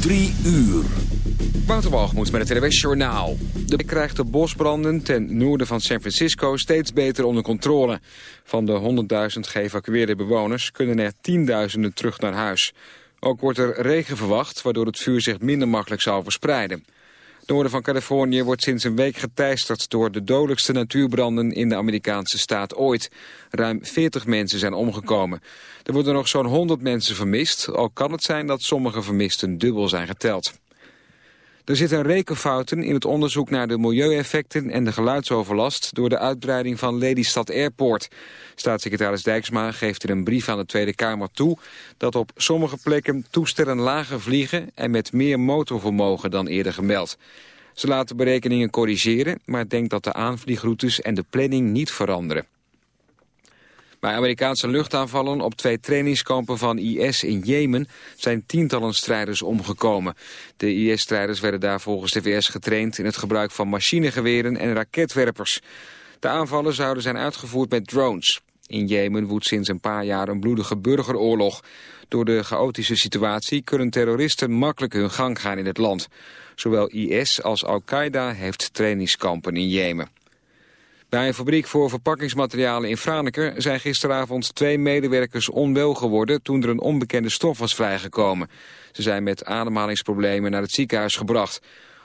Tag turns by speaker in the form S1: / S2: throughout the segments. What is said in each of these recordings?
S1: Drie uur.
S2: Waterwalgemoed met het RWS Journaal. De krijgt de bosbranden ten noorden van San Francisco steeds beter onder controle. Van de 100.000 geëvacueerde bewoners kunnen er tienduizenden terug naar huis. Ook wordt er regen verwacht, waardoor het vuur zich minder makkelijk zal verspreiden noorden van Californië wordt sinds een week geteisterd door de dodelijkste natuurbranden in de Amerikaanse staat ooit. Ruim 40 mensen zijn omgekomen. Er worden nog zo'n 100 mensen vermist, al kan het zijn dat sommige vermisten dubbel zijn geteld. Er zitten rekenfouten in het onderzoek naar de milieueffecten en de geluidsoverlast door de uitbreiding van Lelystad Airport. Staatssecretaris Dijksma geeft in een brief aan de Tweede Kamer toe dat op sommige plekken toestellen lager vliegen en met meer motorvermogen dan eerder gemeld. Ze laten berekeningen corrigeren, maar denkt dat de aanvliegroutes en de planning niet veranderen. Bij Amerikaanse luchtaanvallen op twee trainingskampen van IS in Jemen zijn tientallen strijders omgekomen. De IS-strijders werden daar volgens de VS getraind in het gebruik van machinegeweren en raketwerpers. De aanvallen zouden zijn uitgevoerd met drones. In Jemen woedt sinds een paar jaar een bloedige burgeroorlog. Door de chaotische situatie kunnen terroristen makkelijk hun gang gaan in het land. Zowel IS als Al-Qaeda heeft trainingskampen in Jemen. Bij een fabriek voor verpakkingsmaterialen in Franeker zijn gisteravond twee medewerkers onwel geworden toen er een onbekende stof was vrijgekomen. Ze zijn met ademhalingsproblemen naar het ziekenhuis gebracht.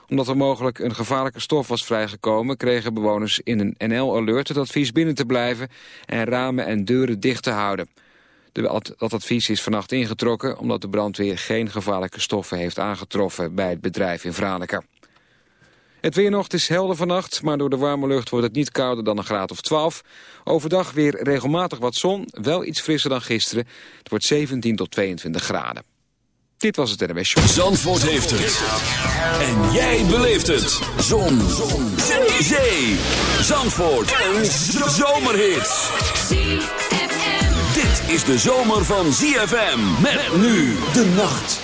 S2: Omdat er mogelijk een gevaarlijke stof was vrijgekomen kregen bewoners in een NL-alert het advies binnen te blijven en ramen en deuren dicht te houden. Dat advies is vannacht ingetrokken omdat de brandweer geen gevaarlijke stoffen heeft aangetroffen bij het bedrijf in Franeker. Het weer nog, is helder vannacht, maar door de warme lucht wordt het niet kouder dan een graad of 12. Overdag weer regelmatig wat zon, wel iets frisser dan gisteren. Het wordt 17 tot 22 graden. Dit was het NWS Show.
S1: Zandvoort heeft het. En jij beleeft het. Zon. zon. Zee. Zandvoort. Een zomerhit. Dit is de zomer van ZFM. Met nu de nacht.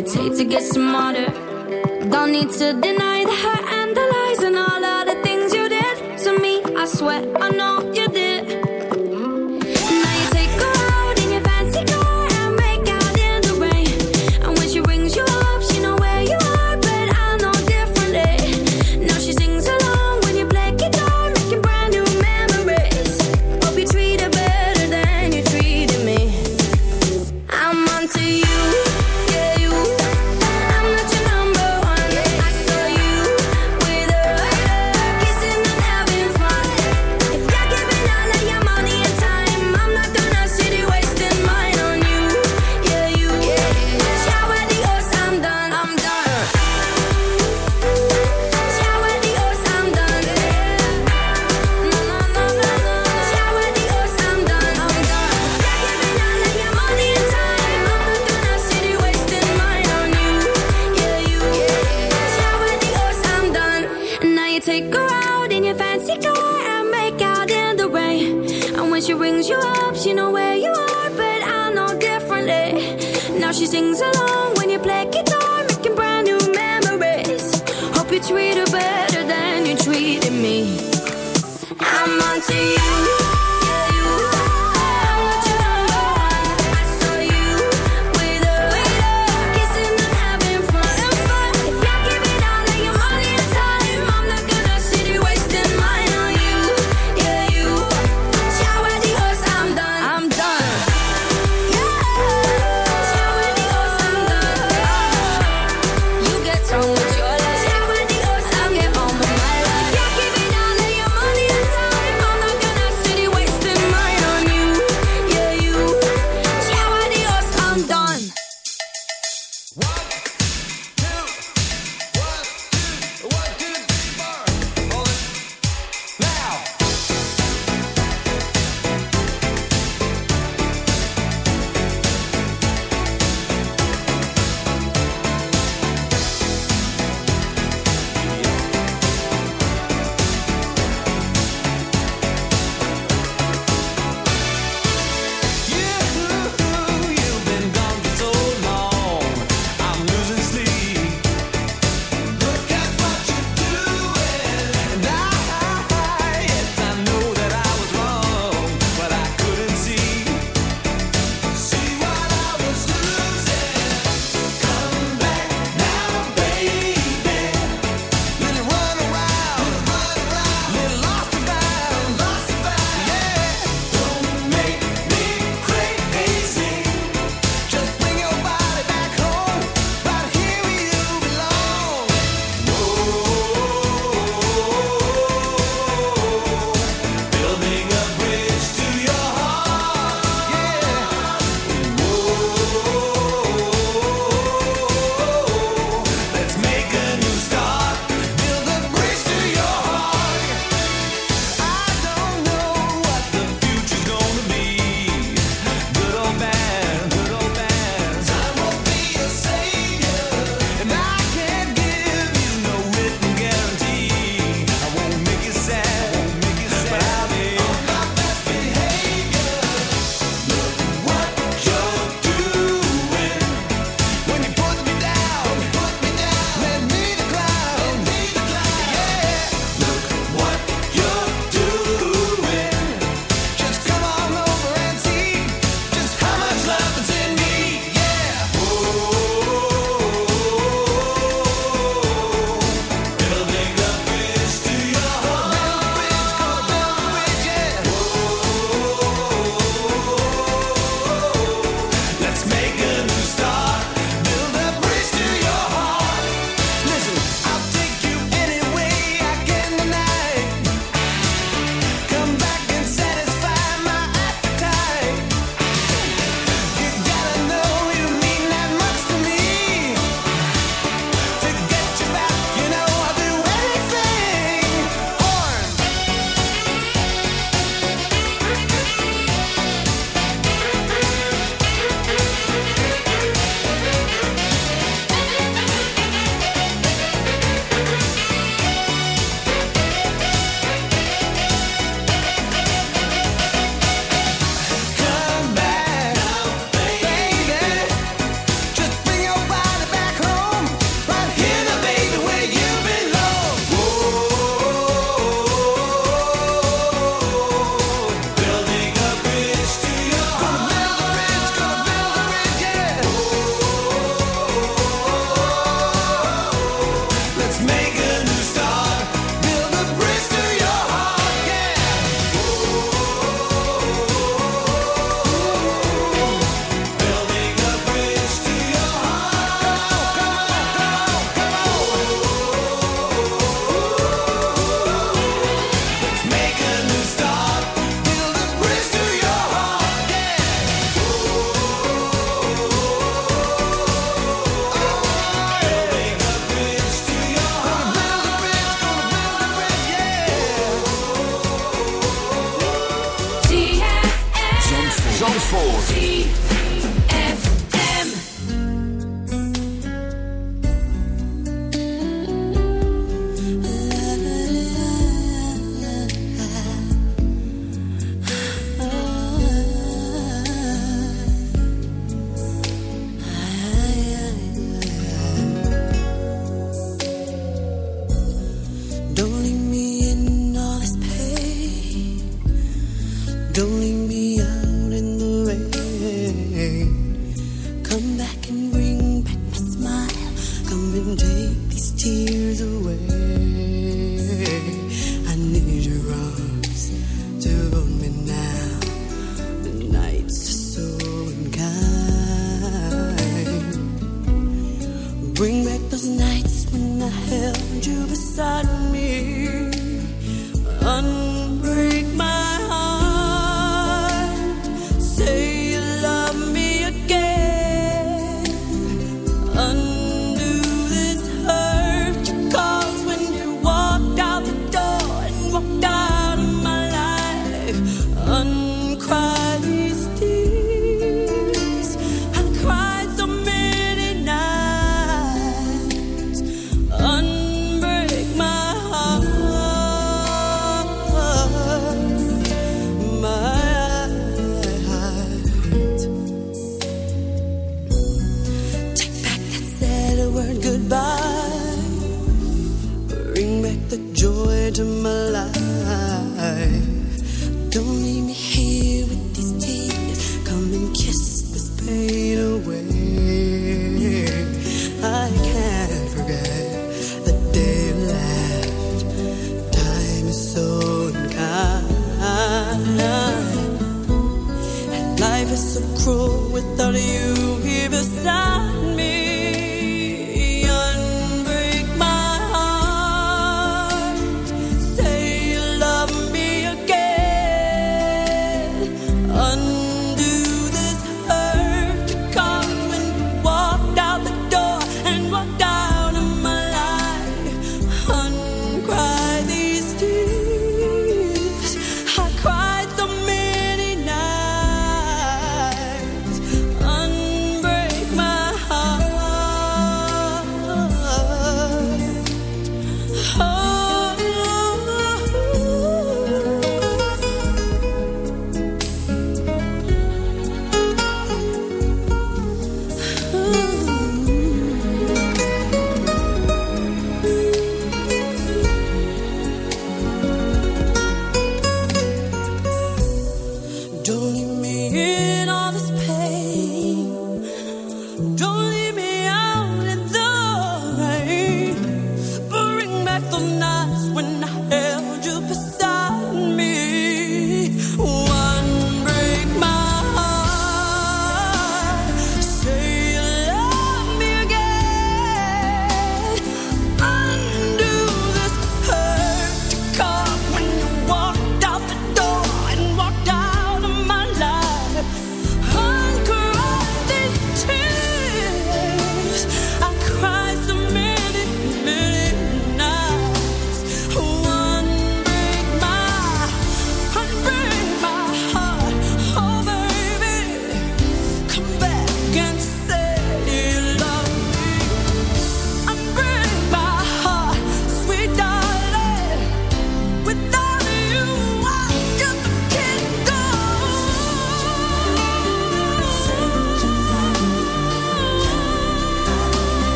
S3: hesitate to get smarter. she sings along.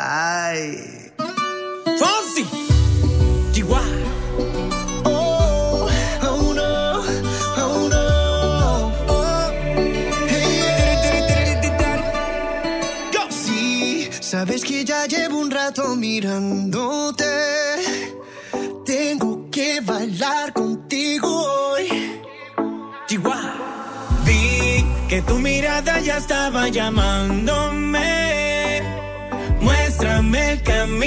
S3: Ay. Fonsi. Chihuahua. Oh, oh no, oh no. Oh. Hey. Go. Sí, sabes que
S4: ya
S5: llevo un rato mirándote. Tengo que bailar contigo hoy.
S6: Chihuahua.
S4: Vi que tu mirada
S6: ya estaba
S4: llamándome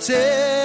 S3: tell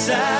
S3: inside.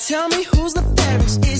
S7: tell me who's the fairest? Is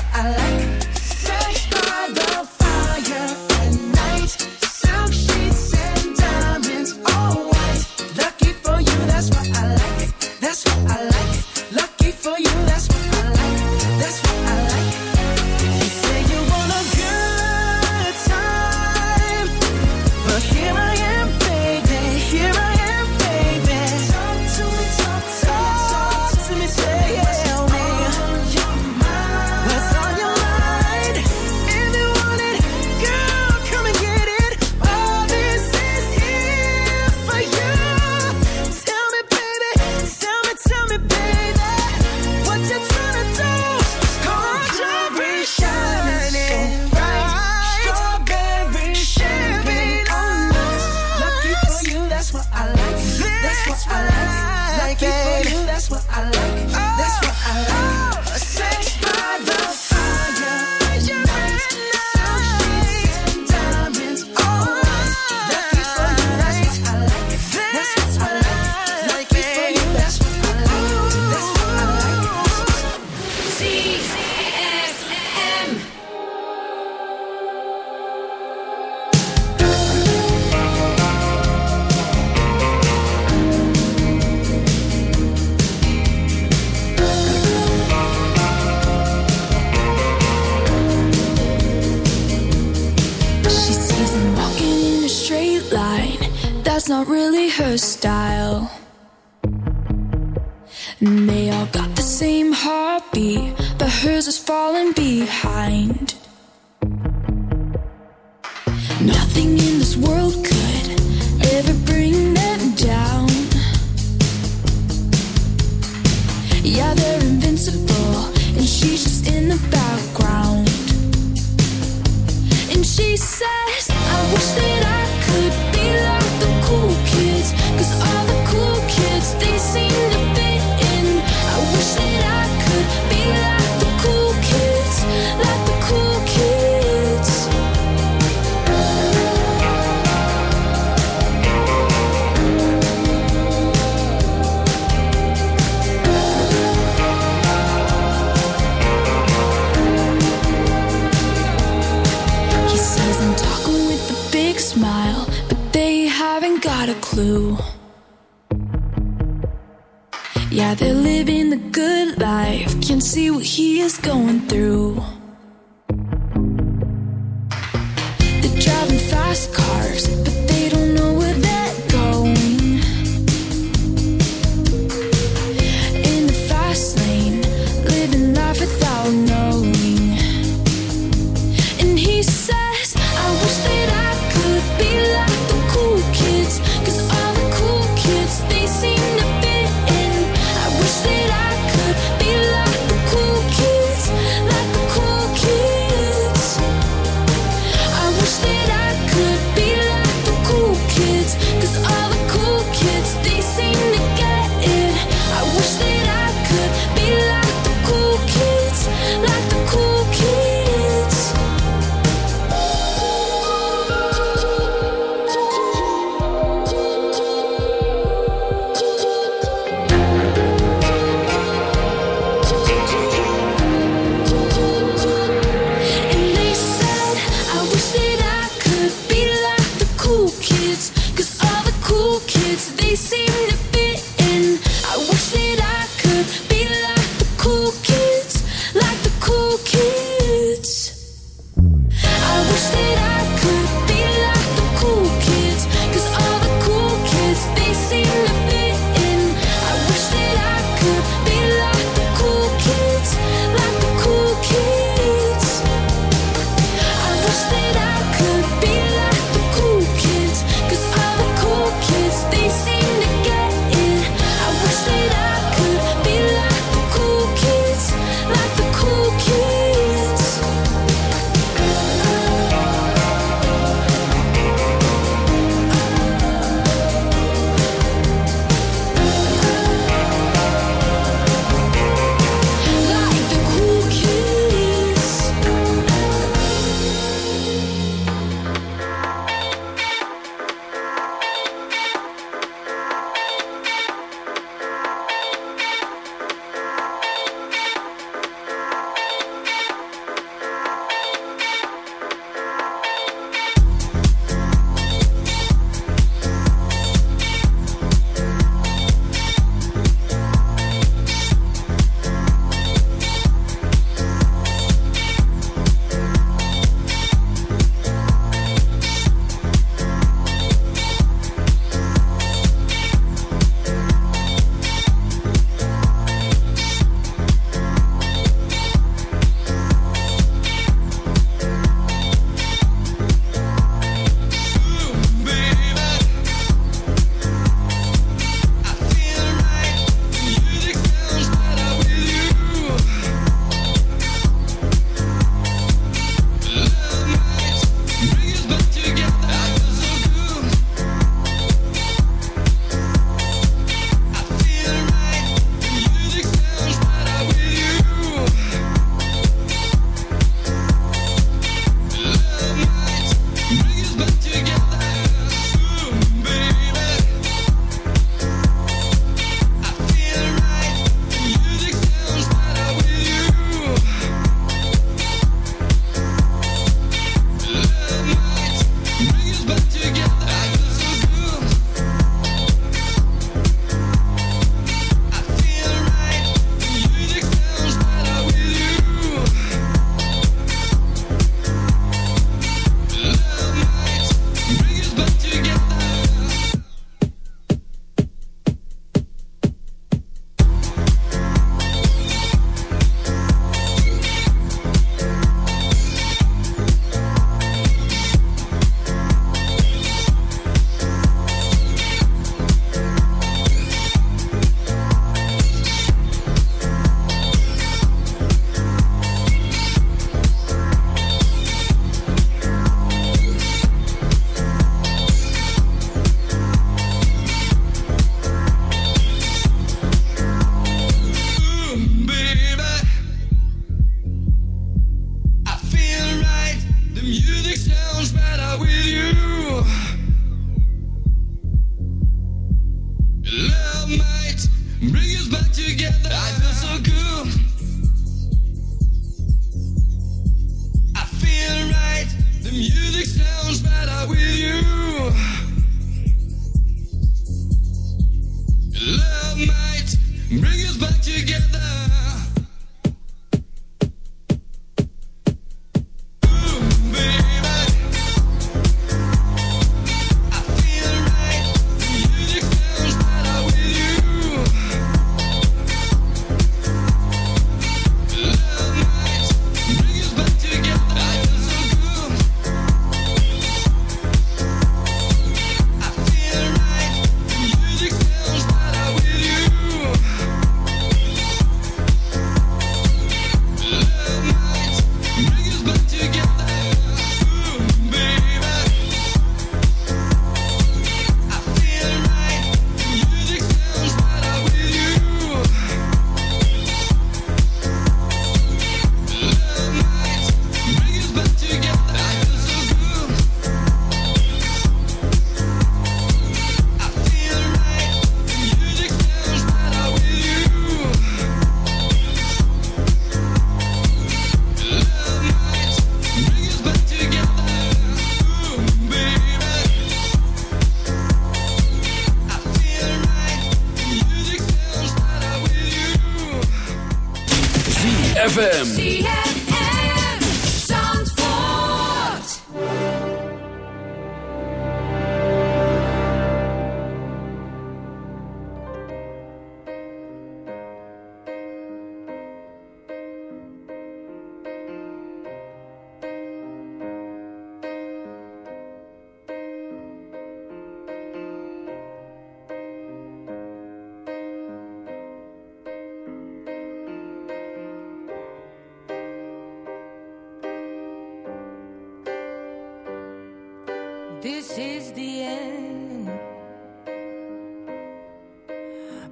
S7: Okay.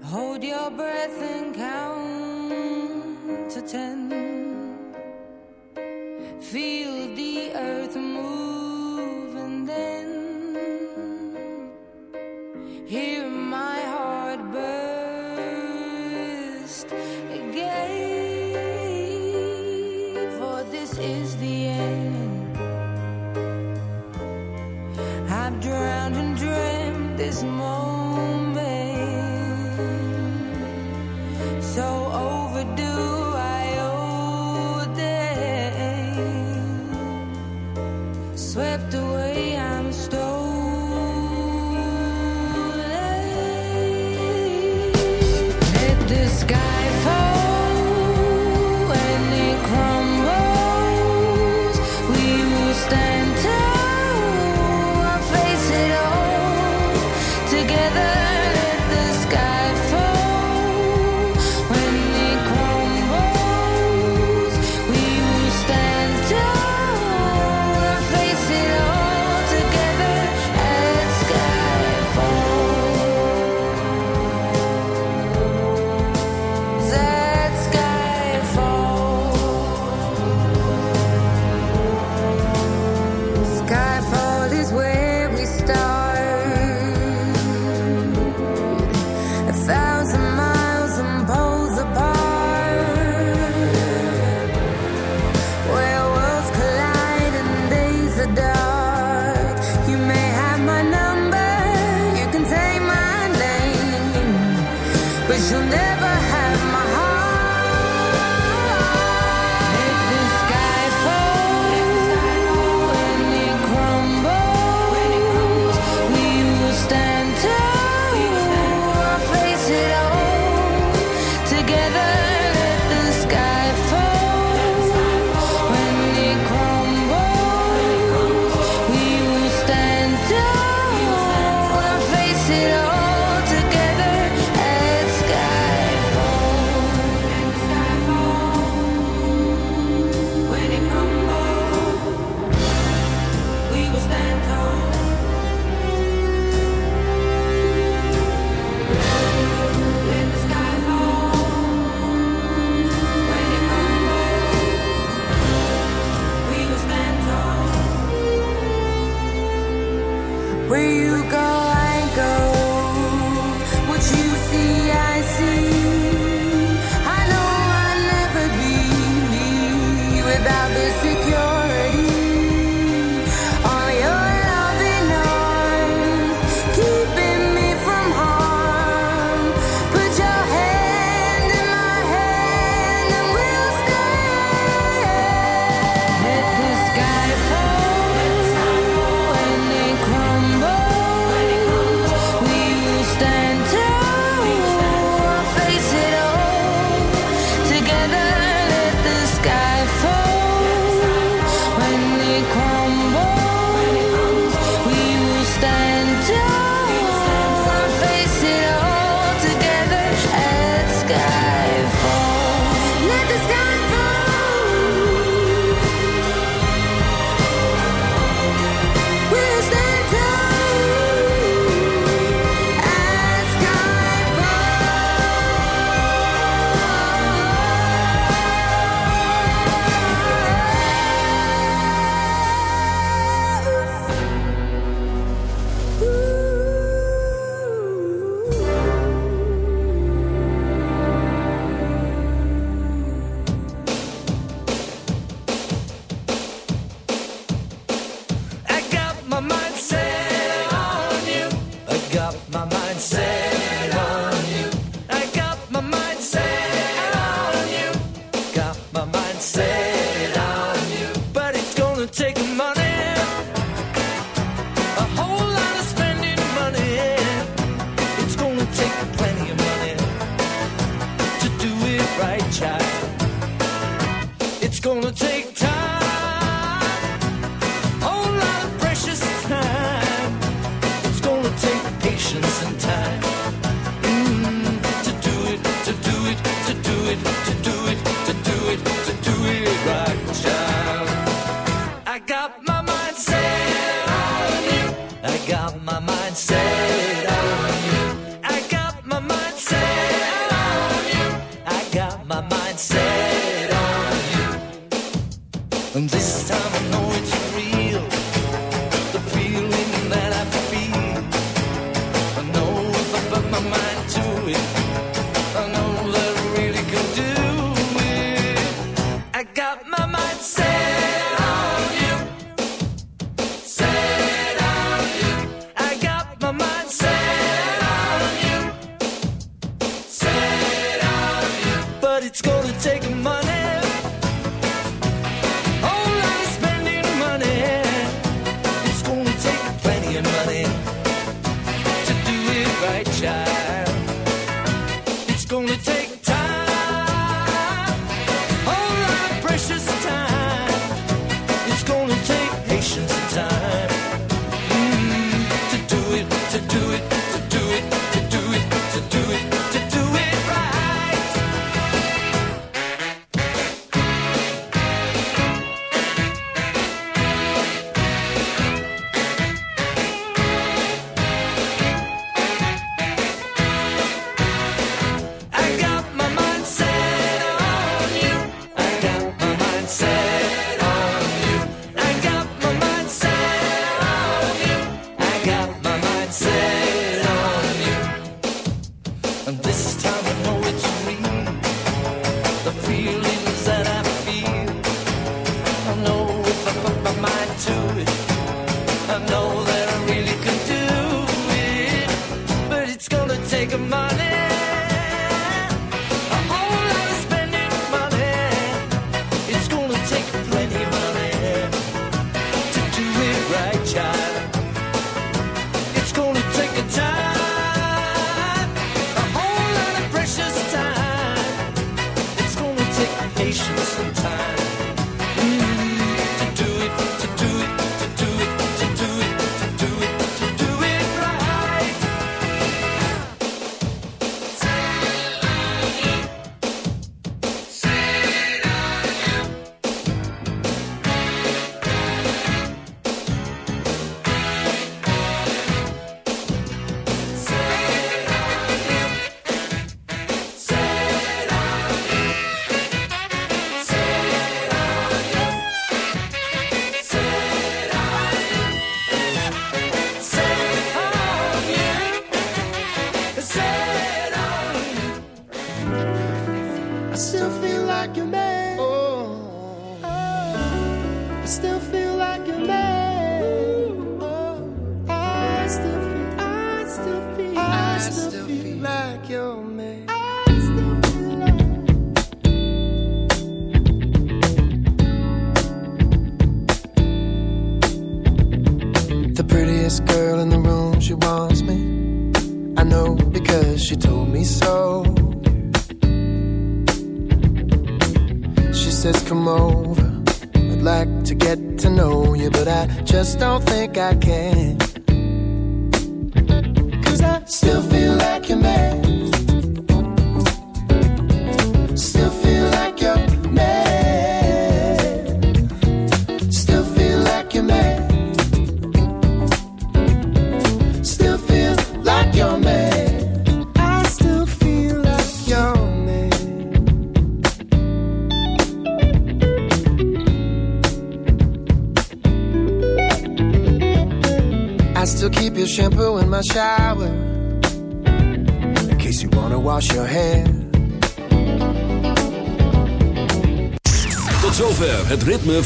S7: Hold your breath and
S3: count to ten. Feel the
S8: earth.